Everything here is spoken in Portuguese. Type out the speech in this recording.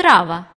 Trava.